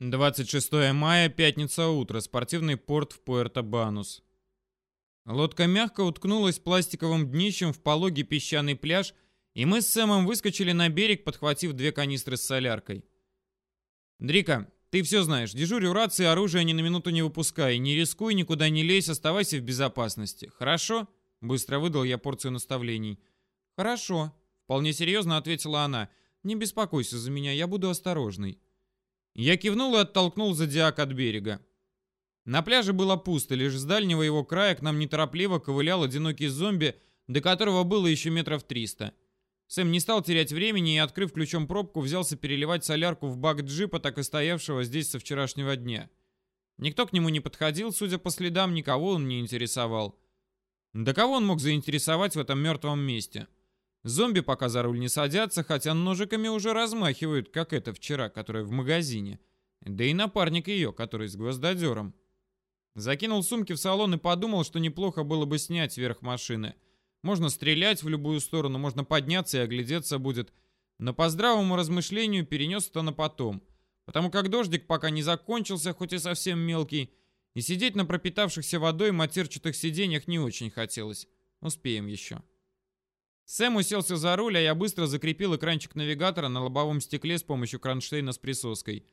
26 мая, пятница утро, спортивный порт в Пуэрто-Банус. Лодка мягко уткнулась пластиковым днищем в пологий песчаный пляж, и мы с Сэмом выскочили на берег, подхватив две канистры с соляркой. «Дрика, ты все знаешь. Дежурь у рации, оружие ни на минуту не выпускай. Не рискуй, никуда не лезь, оставайся в безопасности. Хорошо?» Быстро выдал я порцию наставлений. «Хорошо», — вполне серьезно ответила она. «Не беспокойся за меня, я буду осторожной». Я кивнул и оттолкнул зодиак от берега. На пляже было пусто, лишь с дальнего его края к нам неторопливо ковылял одинокий зомби, до которого было еще метров триста. Сэм не стал терять времени и, открыв ключом пробку, взялся переливать солярку в бак джипа, так и стоявшего здесь со вчерашнего дня. Никто к нему не подходил, судя по следам, никого он не интересовал. Да кого он мог заинтересовать в этом мертвом месте? Зомби пока за руль не садятся, хотя ножиками уже размахивают, как это вчера, которая в магазине. Да и напарник ее, который с гвоздодером. Закинул сумки в салон и подумал, что неплохо было бы снять вверх машины. Можно стрелять в любую сторону, можно подняться и оглядеться будет. Но по здравому размышлению перенес это на потом. Потому как дождик пока не закончился, хоть и совсем мелкий, и сидеть на пропитавшихся водой матерчатых сиденьях не очень хотелось. Успеем еще. Сэм уселся за руль, а я быстро закрепил экранчик навигатора на лобовом стекле с помощью кронштейна с присоской.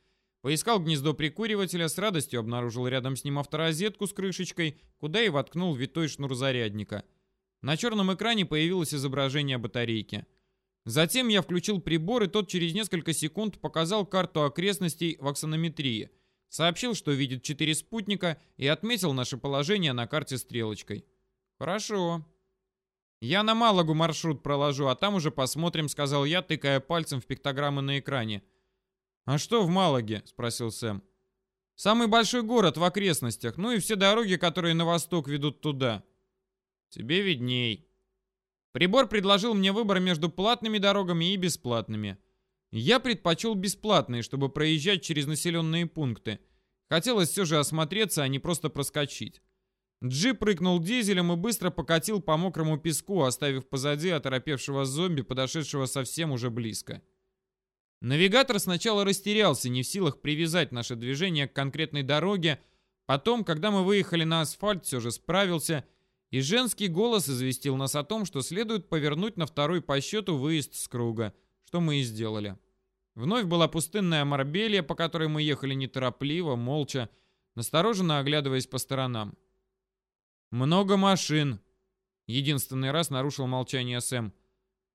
Поискал гнездо прикуривателя, с радостью обнаружил рядом с ним авторозетку с крышечкой, куда и воткнул витой шнур зарядника. На черном экране появилось изображение батарейки. Затем я включил прибор, и тот через несколько секунд показал карту окрестностей в аксонометрии. Сообщил, что видит четыре спутника, и отметил наше положение на карте стрелочкой. «Хорошо», «Я на Малагу маршрут проложу, а там уже посмотрим», — сказал я, тыкая пальцем в пиктограммы на экране. «А что в Малаге?» — спросил Сэм. «Самый большой город в окрестностях, ну и все дороги, которые на восток ведут туда». «Тебе видней». Прибор предложил мне выбор между платными дорогами и бесплатными. Я предпочел бесплатные, чтобы проезжать через населенные пункты. Хотелось все же осмотреться, а не просто проскочить. Джип прыгнул дизелем и быстро покатил по мокрому песку, оставив позади оторопевшего зомби, подошедшего совсем уже близко. Навигатор сначала растерялся, не в силах привязать наше движение к конкретной дороге, потом, когда мы выехали на асфальт, все же справился, и женский голос известил нас о том, что следует повернуть на второй по счету выезд с круга, что мы и сделали. Вновь была пустынная Марбелья, по которой мы ехали неторопливо, молча, настороженно оглядываясь по сторонам. «Много машин», — единственный раз нарушил молчание Сэм.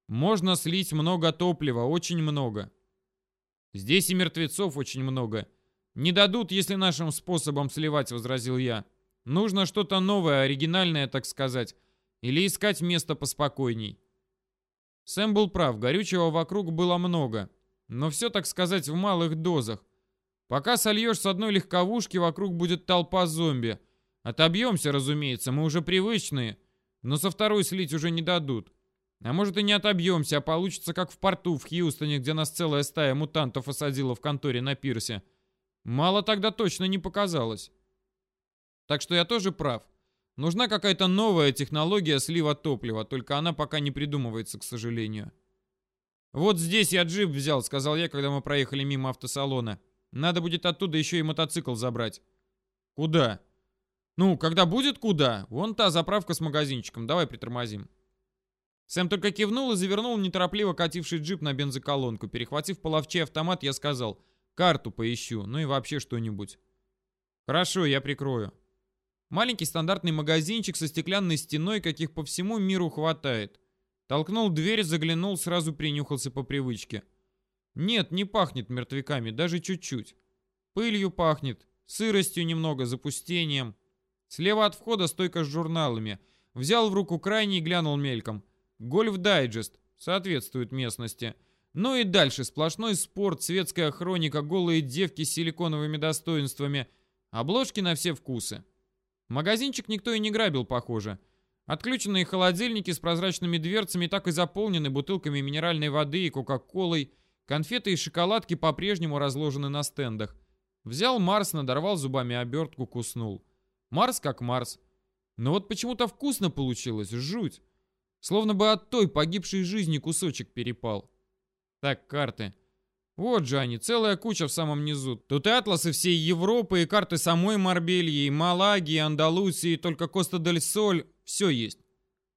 «Можно слить много топлива, очень много. Здесь и мертвецов очень много. Не дадут, если нашим способом сливать», — возразил я. «Нужно что-то новое, оригинальное, так сказать, или искать место поспокойней». Сэм был прав, горючего вокруг было много, но все, так сказать, в малых дозах. Пока сольешь с одной легковушки, вокруг будет толпа зомби — Отобьемся, разумеется, мы уже привычные, но со второй слить уже не дадут. А может и не отобьемся, а получится как в порту в Хьюстоне, где нас целая стая мутантов осадила в конторе на пирсе. Мало тогда точно не показалось. Так что я тоже прав. Нужна какая-то новая технология слива топлива, только она пока не придумывается, к сожалению. «Вот здесь я джип взял», — сказал я, когда мы проехали мимо автосалона. «Надо будет оттуда еще и мотоцикл забрать». «Куда?» «Ну, когда будет куда? Вон та заправка с магазинчиком. Давай притормозим». Сэм только кивнул и завернул неторопливо кативший джип на бензоколонку. Перехватив половчей автомат, я сказал, «Карту поищу, ну и вообще что-нибудь». «Хорошо, я прикрою». Маленький стандартный магазинчик со стеклянной стеной, каких по всему миру хватает. Толкнул дверь, заглянул, сразу принюхался по привычке. Нет, не пахнет мертвяками, даже чуть-чуть. Пылью пахнет, сыростью немного, запустением. Слева от входа стойка с журналами. Взял в руку крайний и глянул мельком. Гольф Дайджест. Соответствует местности. Ну и дальше сплошной спорт, светская хроника, голые девки с силиконовыми достоинствами. Обложки на все вкусы. Магазинчик никто и не грабил, похоже. Отключенные холодильники с прозрачными дверцами так и заполнены бутылками минеральной воды и кока-колой. Конфеты и шоколадки по-прежнему разложены на стендах. Взял Марс, надорвал зубами обертку, куснул. Марс как Марс. Но вот почему-то вкусно получилось, жуть. Словно бы от той погибшей жизни кусочек перепал. Так, карты. Вот же они, целая куча в самом низу. Тут и атласы всей Европы, и карты самой Марбельи, и Малаги, и Андалусии, только Коста-дель-Соль. Все есть.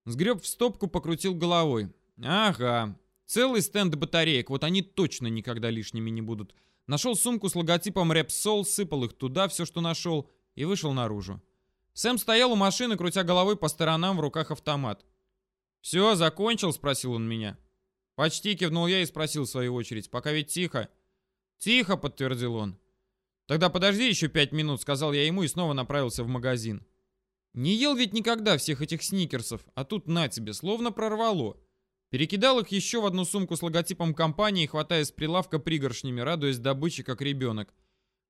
Сгреб в стопку, покрутил головой. Ага, целый стенд батареек, вот они точно никогда лишними не будут. Нашел сумку с логотипом Repsol, сыпал их туда, все, что нашел, и вышел наружу. Сэм стоял у машины, крутя головой по сторонам, в руках автомат. «Все, закончил?» — спросил он меня. «Почти», — кивнул я и спросил в свою очередь. «Пока ведь тихо». «Тихо», — подтвердил он. «Тогда подожди еще пять минут», — сказал я ему и снова направился в магазин. Не ел ведь никогда всех этих сникерсов, а тут на тебе, словно прорвало. Перекидал их еще в одну сумку с логотипом компании, хватая с прилавка пригоршнями, радуясь добыче, как ребенок.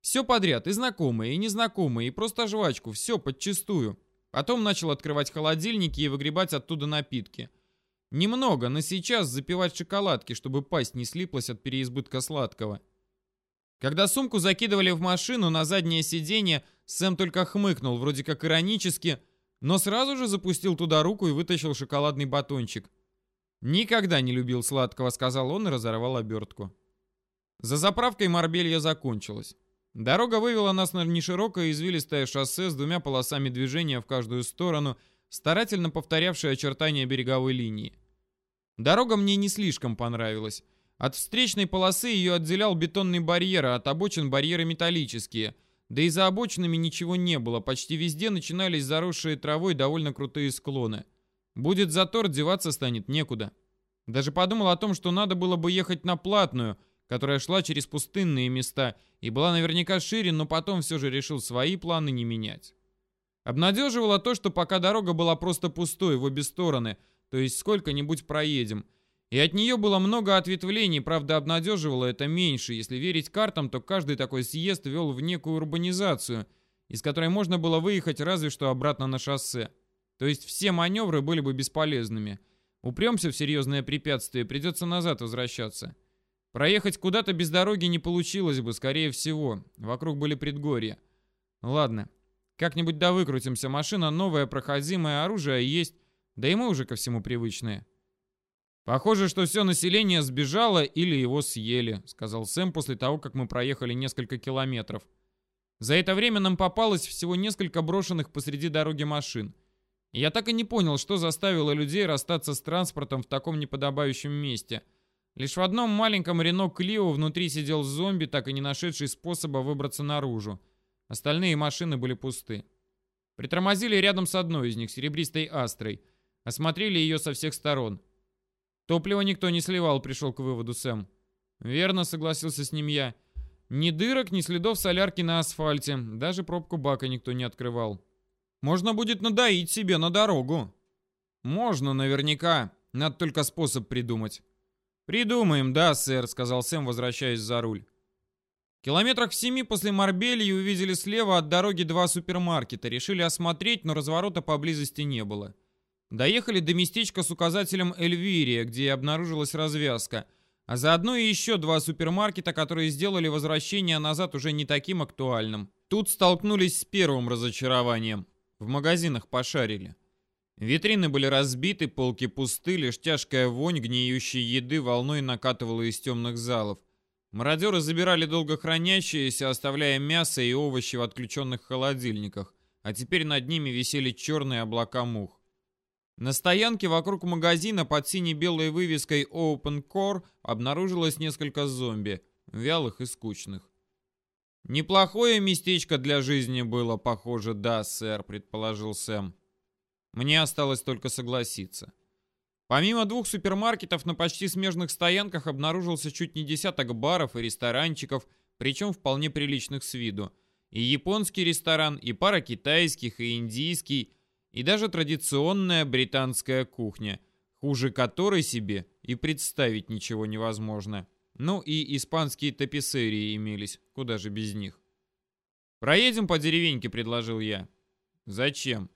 Все подряд, и знакомые, и незнакомые, и просто жвачку, все подчистую. Потом начал открывать холодильники и выгребать оттуда напитки. Немного, но сейчас запивать шоколадки, чтобы пасть не слиплась от переизбытка сладкого. Когда сумку закидывали в машину на заднее сиденье, Сэм только хмыкнул, вроде как иронически, но сразу же запустил туда руку и вытащил шоколадный батончик. «Никогда не любил сладкого», — сказал он и разорвал обертку. За заправкой Марбелья закончилась. Дорога вывела нас на неширокое извилистое шоссе с двумя полосами движения в каждую сторону, старательно повторявшее очертания береговой линии. Дорога мне не слишком понравилась. От встречной полосы ее отделял бетонный барьер, а от обочин барьеры металлические. Да и за обочинами ничего не было, почти везде начинались заросшие травой довольно крутые склоны. Будет затор, деваться станет некуда. Даже подумал о том, что надо было бы ехать на платную, которая шла через пустынные места и была наверняка шире, но потом все же решил свои планы не менять. Обнадеживало то, что пока дорога была просто пустой в обе стороны, то есть сколько-нибудь проедем. И от нее было много ответвлений, правда обнадеживало это меньше. Если верить картам, то каждый такой съезд вел в некую урбанизацию, из которой можно было выехать разве что обратно на шоссе. То есть все маневры были бы бесполезными. Упремся в серьезное препятствие, придется назад возвращаться. Проехать куда-то без дороги не получилось бы, скорее всего. Вокруг были предгорья. Ладно, как-нибудь да выкрутимся. Машина новая, проходимая, оружие есть. Да и мы уже ко всему привычные. Похоже, что все население сбежало или его съели, сказал Сэм после того, как мы проехали несколько километров. За это время нам попалось всего несколько брошенных посреди дороги машин. Я так и не понял, что заставило людей расстаться с транспортом в таком неподобающем месте. Лишь в одном маленьком Рено Клио внутри сидел зомби, так и не нашедший способа выбраться наружу. Остальные машины были пусты. Притормозили рядом с одной из них, серебристой Астрой. Осмотрели ее со всех сторон. Топливо никто не сливал, пришел к выводу Сэм. Верно, согласился с ним я. Ни дырок, ни следов солярки на асфальте. Даже пробку бака никто не открывал. Можно будет надоить себе на дорогу. Можно, наверняка. Надо только способ придумать. Придумаем, да, сэр, сказал Сэм, возвращаясь за руль. Километрах в семи после Марбельи увидели слева от дороги два супермаркета. Решили осмотреть, но разворота поблизости не было. Доехали до местечка с указателем Эльвирия, где обнаружилась развязка. А заодно и еще два супермаркета, которые сделали возвращение назад уже не таким актуальным. Тут столкнулись с первым разочарованием. В магазинах пошарили. Витрины были разбиты, полки пусты, лишь тяжкая вонь гниющей еды волной накатывала из темных залов. Мародеры забирали долго хранящиеся, оставляя мясо и овощи в отключенных холодильниках, а теперь над ними висели черные облака мух. На стоянке вокруг магазина под синей-белой вывеской Open Core обнаружилось несколько зомби, вялых и скучных. «Неплохое местечко для жизни было, похоже, да, сэр», — предположил Сэм. Мне осталось только согласиться. Помимо двух супермаркетов на почти смежных стоянках обнаружился чуть не десяток баров и ресторанчиков, причем вполне приличных с виду. И японский ресторан, и пара китайских, и индийский, и даже традиционная британская кухня, хуже которой себе и представить ничего невозможно. Ну и испанские таписерии имелись, куда же без них. «Проедем по деревеньке», — предложил я. «Зачем?»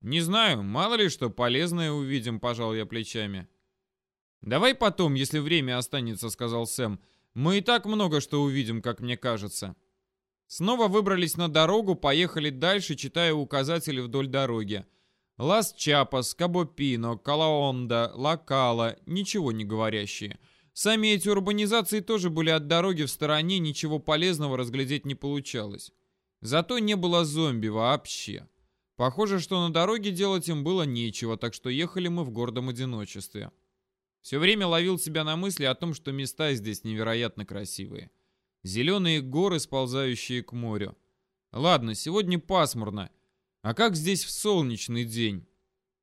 «Не знаю, мало ли что полезное увидим», — пожал я плечами. «Давай потом, если время останется», — сказал Сэм. «Мы и так много что увидим, как мне кажется». Снова выбрались на дорогу, поехали дальше, читая указатели вдоль дороги. Лас Чапас, Кабопино, Калаонда, Лакала, ничего не говорящие — сами эти урбанизации тоже были от дороги в стороне, ничего полезного разглядеть не получалось. Зато не было зомби вообще. Похоже, что на дороге делать им было нечего, так что ехали мы в гордом одиночестве. Все время ловил себя на мысли о том, что места здесь невероятно красивые. Зеленые горы, сползающие к морю. Ладно, сегодня пасмурно. А как здесь в солнечный день?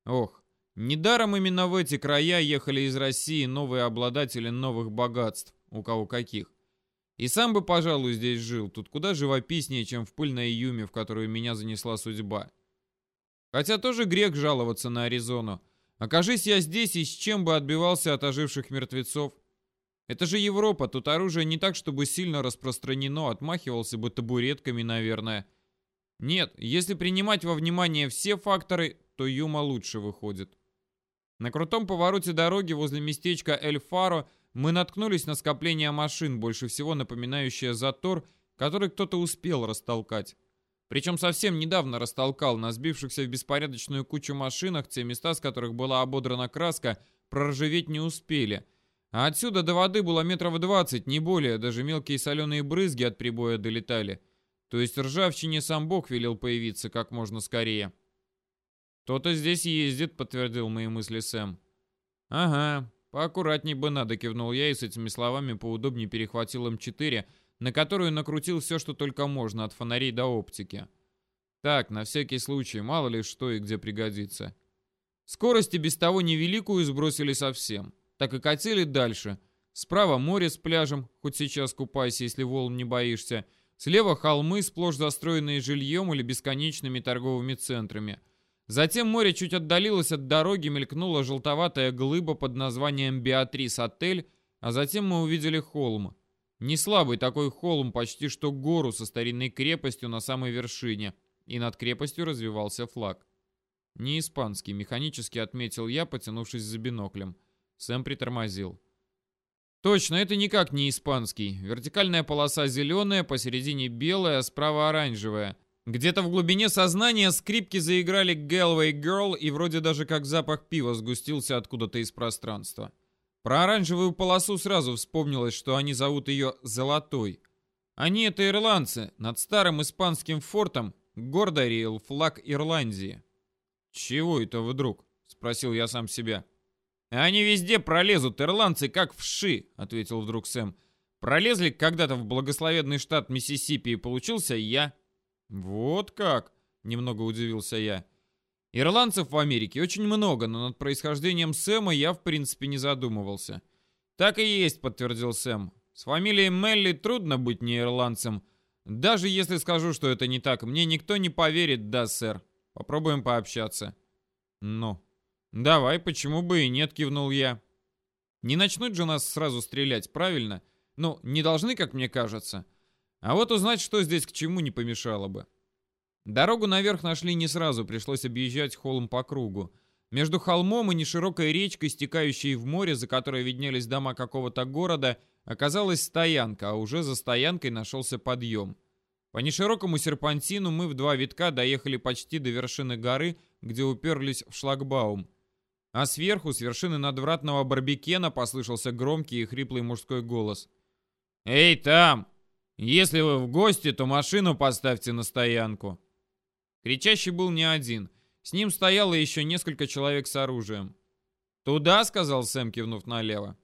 Ох, недаром именно в эти края ехали из России новые обладатели новых богатств, у кого каких. И сам бы, пожалуй, здесь жил, тут куда живописнее, чем в пыльной Юме, в которую меня занесла судьба. Хотя тоже грех жаловаться на Аризону. Окажись я здесь, и с чем бы отбивался от оживших мертвецов? Это же Европа, тут оружие не так, чтобы сильно распространено, отмахивался бы табуретками, наверное. Нет, если принимать во внимание все факторы, то Юма лучше выходит. На крутом повороте дороги возле местечка Эль-Фаро мы наткнулись на скопление машин, больше всего напоминающее затор, который кто-то успел растолкать. Причем совсем недавно растолкал на сбившихся в беспорядочную кучу машинах, те места, с которых была ободрана краска, проржаветь не успели. А отсюда до воды было метров двадцать, не более, даже мелкие соленые брызги от прибоя долетали. То есть ржавчине сам Бог велел появиться как можно скорее. «Кто-то здесь ездит», — подтвердил мои мысли Сэм. «Ага, поаккуратней бы надо», — кивнул я и с этими словами поудобнее перехватил М4, на которую накрутил все, что только можно, от фонарей до оптики. Так, на всякий случай, мало ли что и где пригодится. Скорости без того невеликую сбросили совсем. Так и катили дальше. Справа море с пляжем, хоть сейчас купайся, если волн не боишься. Слева холмы, сплошь застроенные жильем или бесконечными торговыми центрами. Затем море чуть отдалилось от дороги, мелькнула желтоватая глыба под названием Беатрис-отель, а затем мы увидели холм. Не слабый такой холм, почти что гору со старинной крепостью на самой вершине, и над крепостью развивался флаг. Не испанский, механически отметил я, потянувшись за биноклем. Сэм притормозил. Точно, это никак не испанский. Вертикальная полоса зеленая, посередине белая, а справа оранжевая. Где-то в глубине сознания скрипки заиграли Galway Girl, и вроде даже как запах пива сгустился откуда-то из пространства. Про оранжевую полосу сразу вспомнилось, что они зовут ее «Золотой». Они это ирландцы. Над старым испанским фортом гордо реял флаг Ирландии. «Чего это вдруг?» — спросил я сам себя. «Они везде пролезут, ирландцы, как вши», — ответил вдруг Сэм. «Пролезли когда-то в благословенный штат Миссисипи, и получился я». «Вот как?» — немного удивился я. Ирландцев в Америке очень много, но над происхождением Сэма я в принципе не задумывался. Так и есть, подтвердил Сэм. С фамилией Мелли трудно быть не ирландцем. Даже если скажу, что это не так, мне никто не поверит, да, сэр. Попробуем пообщаться. Ну, давай, почему бы и нет, кивнул я. Не начнут же нас сразу стрелять, правильно? Ну, не должны, как мне кажется. А вот узнать, что здесь к чему, не помешало бы. Дорогу наверх нашли не сразу, пришлось объезжать холм по кругу. Между холмом и неширокой речкой, стекающей в море, за которой виднелись дома какого-то города, оказалась стоянка, а уже за стоянкой нашелся подъем. По неширокому серпантину мы в два витка доехали почти до вершины горы, где уперлись в шлагбаум. А сверху, с вершины надвратного барбекена, послышался громкий и хриплый мужской голос. «Эй, там! Если вы в гости, то машину поставьте на стоянку!» Кричащий был не один. С ним стояло еще несколько человек с оружием. «Туда», — сказал Сэм, кивнув налево.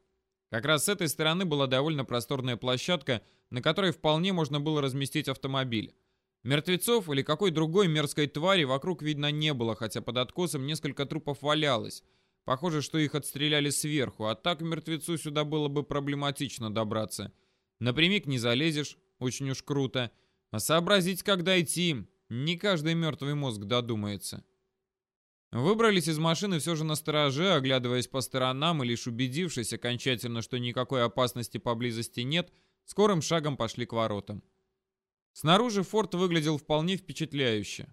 Как раз с этой стороны была довольно просторная площадка, на которой вполне можно было разместить автомобиль. Мертвецов или какой другой мерзкой твари вокруг видно не было, хотя под откосом несколько трупов валялось. Похоже, что их отстреляли сверху, а так мертвецу сюда было бы проблематично добраться. Напрямик не залезешь, очень уж круто. А сообразить, когда идти, не каждый мертвый мозг додумается. Выбрались из машины все же на стороже, оглядываясь по сторонам и лишь убедившись окончательно, что никакой опасности поблизости нет, скорым шагом пошли к воротам. Снаружи форт выглядел вполне впечатляюще.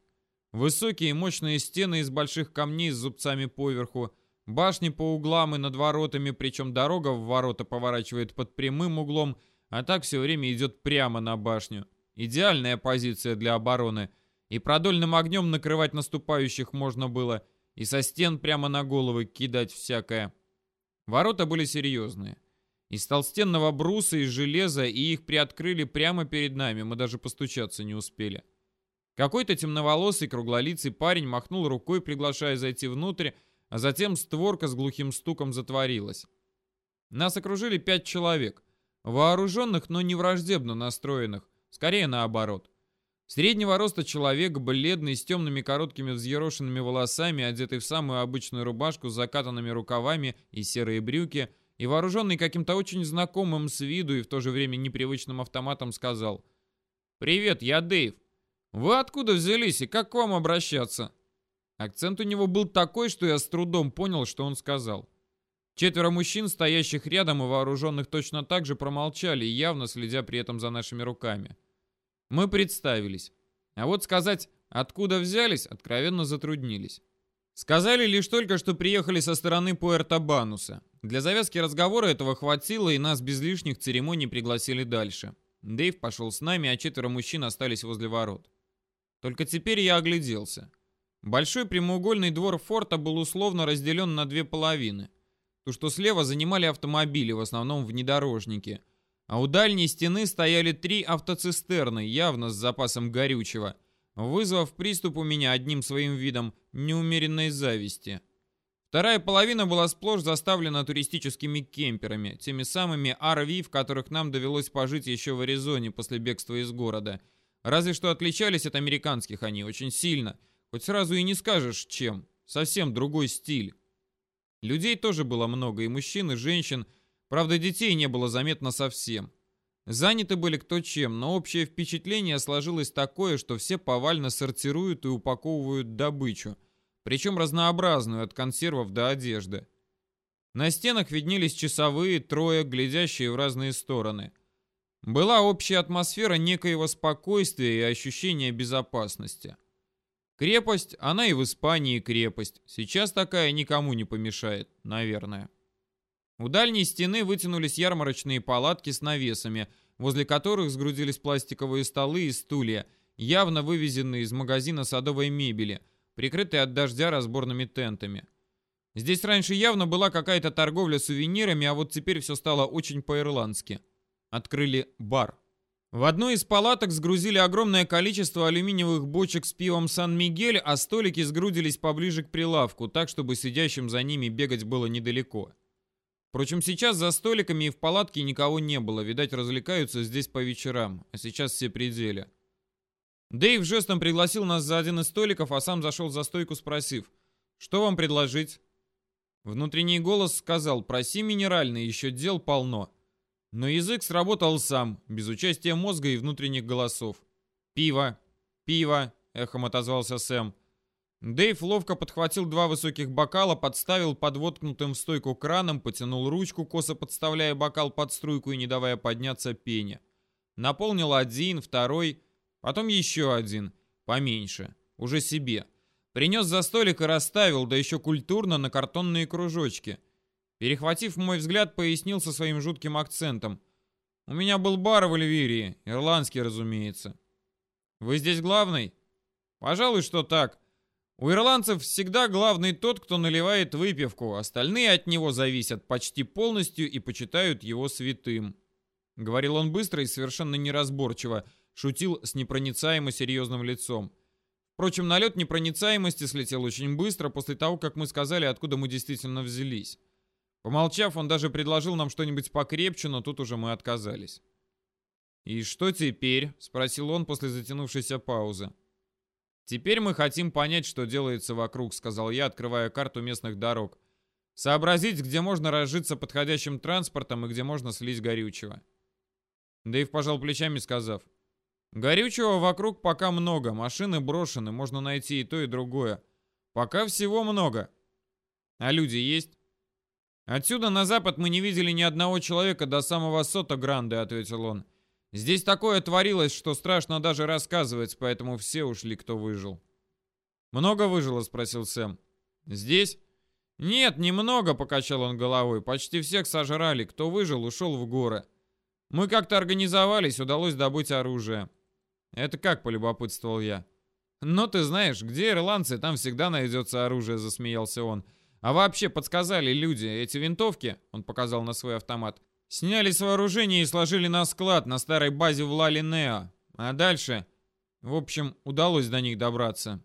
Высокие мощные стены из больших камней с зубцами поверху, башни по углам и над воротами, причем дорога в ворота поворачивает под прямым углом, а так все время идет прямо на башню. Идеальная позиция для обороны – и продольным огнем накрывать наступающих можно было, и со стен прямо на головы кидать всякое. Ворота были серьезные. Из толстенного бруса и железа, и их приоткрыли прямо перед нами, мы даже постучаться не успели. Какой-то темноволосый круглолицый парень махнул рукой, приглашая зайти внутрь, а затем створка с глухим стуком затворилась. Нас окружили пять человек, вооруженных, но не враждебно настроенных, скорее наоборот. Среднего роста человек, бледный, с темными короткими взъерошенными волосами, одетый в самую обычную рубашку с закатанными рукавами и серые брюки, и вооруженный каким-то очень знакомым с виду и в то же время непривычным автоматом, сказал «Привет, я Дэйв. Вы откуда взялись и как к вам обращаться?» Акцент у него был такой, что я с трудом понял, что он сказал. Четверо мужчин, стоящих рядом и вооруженных точно так же, промолчали, явно следя при этом за нашими руками. Мы представились. А вот сказать, откуда взялись, откровенно затруднились. Сказали лишь только, что приехали со стороны Пуэрто-Бануса. Для завязки разговора этого хватило, и нас без лишних церемоний пригласили дальше. Дэйв пошел с нами, а четверо мужчин остались возле ворот. Только теперь я огляделся. Большой прямоугольный двор форта был условно разделен на две половины. То, что слева занимали автомобили, в основном внедорожники. А у дальней стены стояли три автоцистерны, явно с запасом горючего, вызвав приступ у меня одним своим видом неумеренной зависти. Вторая половина была сплошь заставлена туристическими кемперами, теми самыми RV, в которых нам довелось пожить еще в Аризоне после бегства из города. Разве что отличались от американских они очень сильно, хоть сразу и не скажешь чем, совсем другой стиль. Людей тоже было много, и мужчин, и женщин. Правда, детей не было заметно совсем. Заняты были кто чем, но общее впечатление сложилось такое, что все повально сортируют и упаковывают добычу, причем разнообразную, от консервов до одежды. На стенах виднелись часовые, трое, глядящие в разные стороны. Была общая атмосфера некоего спокойствия и ощущения безопасности. Крепость, она и в Испании крепость. Сейчас такая никому не помешает, наверное. У дальней стены вытянулись ярмарочные палатки с навесами, возле которых сгрудились пластиковые столы и стулья, явно вывезенные из магазина садовой мебели, прикрытые от дождя разборными тентами. Здесь раньше явно была какая-то торговля сувенирами, а вот теперь все стало очень по-ирландски. Открыли бар. В одной из палаток сгрузили огромное количество алюминиевых бочек с пивом Сан-Мигель, а столики сгрудились поближе к прилавку, так, чтобы сидящим за ними бегать было недалеко. Впрочем, сейчас за столиками и в палатке никого не было, видать, развлекаются здесь по вечерам, а сейчас все пределе. Дэйв жестом пригласил нас за один из столиков, а сам зашел за стойку, спросив, «Что вам предложить?» Внутренний голос сказал, «Проси минеральный, еще дел полно». Но язык сработал сам, без участия мозга и внутренних голосов. «Пиво! Пиво!» — эхом отозвался Сэм. Дэйв ловко подхватил два высоких бокала, подставил под воткнутым в стойку краном, потянул ручку, косо подставляя бокал под струйку и не давая подняться пене. Наполнил один, второй, потом еще один, поменьше, уже себе. Принес за столик и расставил, да еще культурно, на картонные кружочки. Перехватив мой взгляд, пояснил со своим жутким акцентом. «У меня был бар в Эльвирии, ирландский, разумеется». «Вы здесь главный?» «Пожалуй, что так. У ирландцев всегда главный тот, кто наливает выпивку, остальные от него зависят почти полностью и почитают его святым». Говорил он быстро и совершенно неразборчиво, шутил с непроницаемо серьезным лицом. Впрочем, налет непроницаемости слетел очень быстро после того, как мы сказали, откуда мы действительно взялись. Помолчав, он даже предложил нам что-нибудь покрепче, но тут уже мы отказались. «И что теперь?» — спросил он после затянувшейся паузы. «Теперь мы хотим понять, что делается вокруг», — сказал я, открывая карту местных дорог. «Сообразить, где можно разжиться подходящим транспортом и где можно слить горючего». Дэйв пожал плечами, сказав, «Горючего вокруг пока много, машины брошены, можно найти и то, и другое. Пока всего много. А люди есть?» «Отсюда на запад мы не видели ни одного человека до самого Сота-Гранде», — ответил он. «Здесь такое творилось, что страшно даже рассказывать, поэтому все ушли, кто выжил». «Много выжило?» — спросил Сэм. «Здесь?» «Нет, немного», — покачал он головой. «Почти всех сожрали. Кто выжил, ушел в горы. Мы как-то организовались, удалось добыть оружие». «Это как?» — полюбопытствовал я. «Ну, ты знаешь, где ирландцы, там всегда найдется оружие», — засмеялся он. «А вообще подсказали люди, эти винтовки, он показал на свой автомат, Сняли с вооружения и сложили на склад на старой базе в Лале Нео. А дальше... В общем, удалось до них добраться.